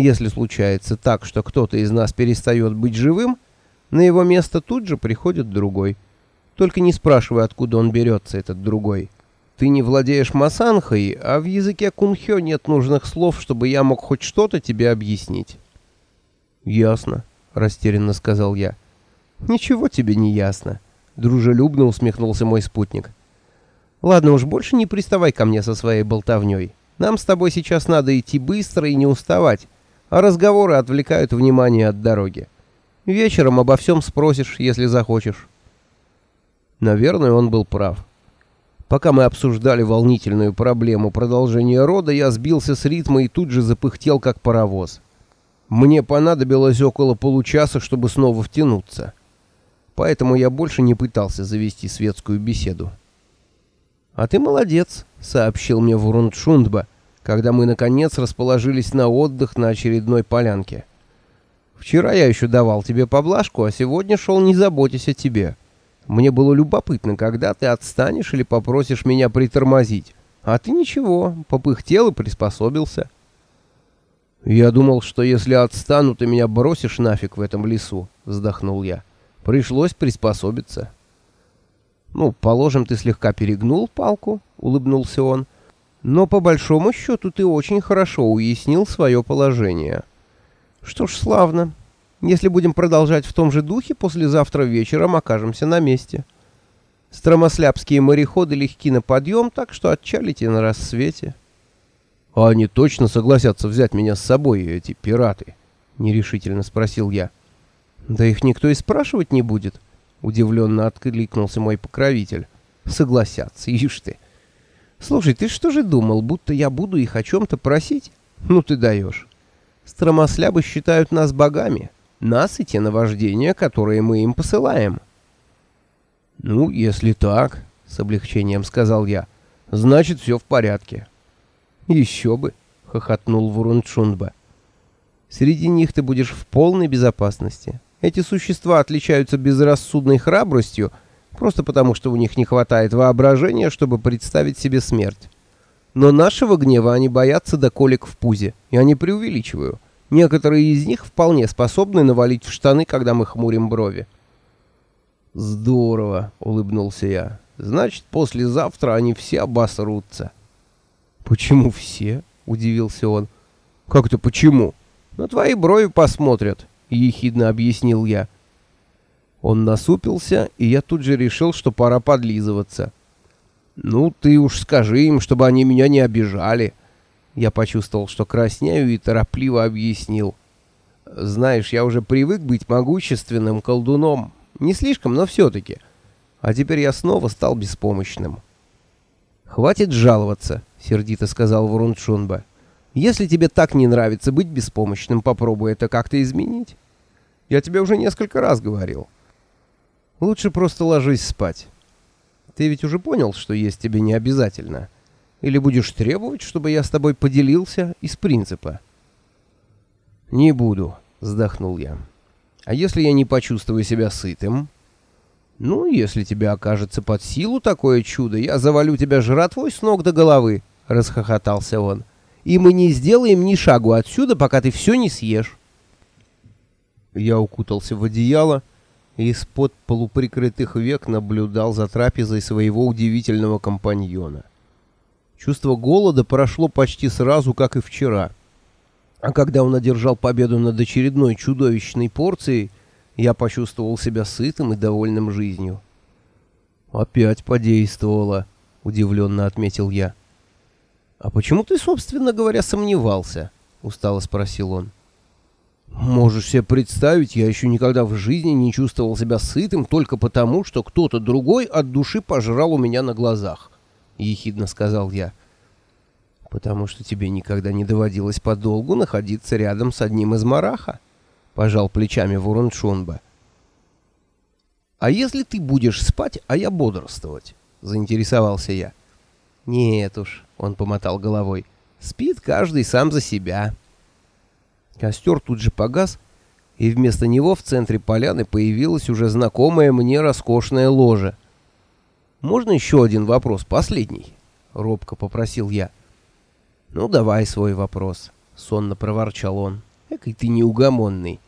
Если случается так, что кто-то из нас перестает быть живым, на его место тут же приходит другой. Только не спрашивай, откуда он берется, этот другой. Ты не владеешь масанхой, а в языке кунхё нет нужных слов, чтобы я мог хоть что-то тебе объяснить. «Ясно», — растерянно сказал я. «Ничего тебе не ясно», — дружелюбно усмехнулся мой спутник. «Ладно уж, больше не приставай ко мне со своей болтовней. Нам с тобой сейчас надо идти быстро и не уставать, а разговоры отвлекают внимание от дороги. Вечером обо всем спросишь, если захочешь». Наверное, он был прав. Пока мы обсуждали волнительную проблему продолжения рода, я сбился с ритма и тут же запыхтел, как паровоз. Мне понадобилось около получаса, чтобы снова втянуться. Поэтому я больше не пытался завести светскую беседу. «А ты молодец», — сообщил мне Вурундшундба, когда мы, наконец, расположились на отдых на очередной полянке. «Вчера я еще давал тебе поблажку, а сегодня шел не заботясь о тебе». Мне было любопытно, когда ты отстанешь или попросишь меня притормозить. А ты ничего, попыхтел и приспособился. Я думал, что если отстану, ты меня бросишь нафиг в этом лесу, вздохнул я. Пришлось приспособиться. Ну, положим, ты слегка перегнул палку, улыбнулся он. Но по большому счету ты очень хорошо уяснил свое положение. Что ж, славно. Если будем продолжать в том же духе, послезавтра вечером окажемся на месте. Стромослябские мореходы легки на подъем, так что отчалите на рассвете. — А они точно согласятся взять меня с собой, эти пираты? — нерешительно спросил я. — Да их никто и спрашивать не будет, — удивленно откликнулся мой покровитель. — Согласятся, ишь ты. — Слушай, ты что же думал, будто я буду их о чем-то просить? Ну ты даешь. Стромослябы считают нас богами. — нас и те наваждения, которые мы им посылаем. «Ну, если так», — с облегчением сказал я, — «значит, все в порядке». «Еще бы», — хохотнул Вурунчунба. «Среди них ты будешь в полной безопасности. Эти существа отличаются безрассудной храбростью, просто потому что у них не хватает воображения, чтобы представить себе смерть. Но нашего гнева они боятся до колик в пузе, я не преувеличиваю». Некоторые из них вполне способны навалить в штаны, когда мы хмурим брови. «Здорово», — улыбнулся я. «Значит, послезавтра они все обосрутся». «Почему все?» — удивился он. «Как это почему?» «На твои брови посмотрят», — ехидно объяснил я. Он насупился, и я тут же решил, что пора подлизываться. «Ну, ты уж скажи им, чтобы они меня не обижали». Я почувствовал, что краснею, и торопливо объяснил. «Знаешь, я уже привык быть могущественным колдуном. Не слишком, но все-таки. А теперь я снова стал беспомощным». «Хватит жаловаться», — сердито сказал Врунчунба. «Если тебе так не нравится быть беспомощным, попробуй это как-то изменить. Я тебе уже несколько раз говорил. Лучше просто ложись спать. Ты ведь уже понял, что есть тебе не обязательно». Или будешь требовать, чтобы я с тобой поделился из принципа?» «Не буду», — вздохнул я. «А если я не почувствую себя сытым?» «Ну, если тебе окажется под силу такое чудо, я завалю тебя жратвой с ног до головы», — расхохотался он. «И мы не сделаем ни шагу отсюда, пока ты все не съешь». Я укутался в одеяло из-под полуприкрытых век наблюдал за трапезой своего удивительного компаньона. Чувство голода прошло почти сразу, как и вчера. А когда он одержал победу над очередной чудовищной порцией, я почувствовал себя сытым и довольным жизнью. «Опять подействовало», — удивленно отметил я. «А почему ты, собственно говоря, сомневался?» — устало спросил он. «Можешь себе представить, я еще никогда в жизни не чувствовал себя сытым только потому, что кто-то другой от души пожрал у меня на глазах». — ехидно сказал я. «Потому что тебе никогда не доводилось подолгу находиться рядом с одним из мараха», — пожал плечами Вуруншунба. «А если ты будешь спать, а я бодрствовать?» — заинтересовался я. «Нет уж», — он помотал головой, — «спит каждый сам за себя». Костер тут же погас, и вместо него в центре поляны появилась уже знакомая мне роскошная ложа — «Можно еще один вопрос, последний?» — робко попросил я. «Ну, давай свой вопрос», — сонно проворчал он. Экой ты неугомонный.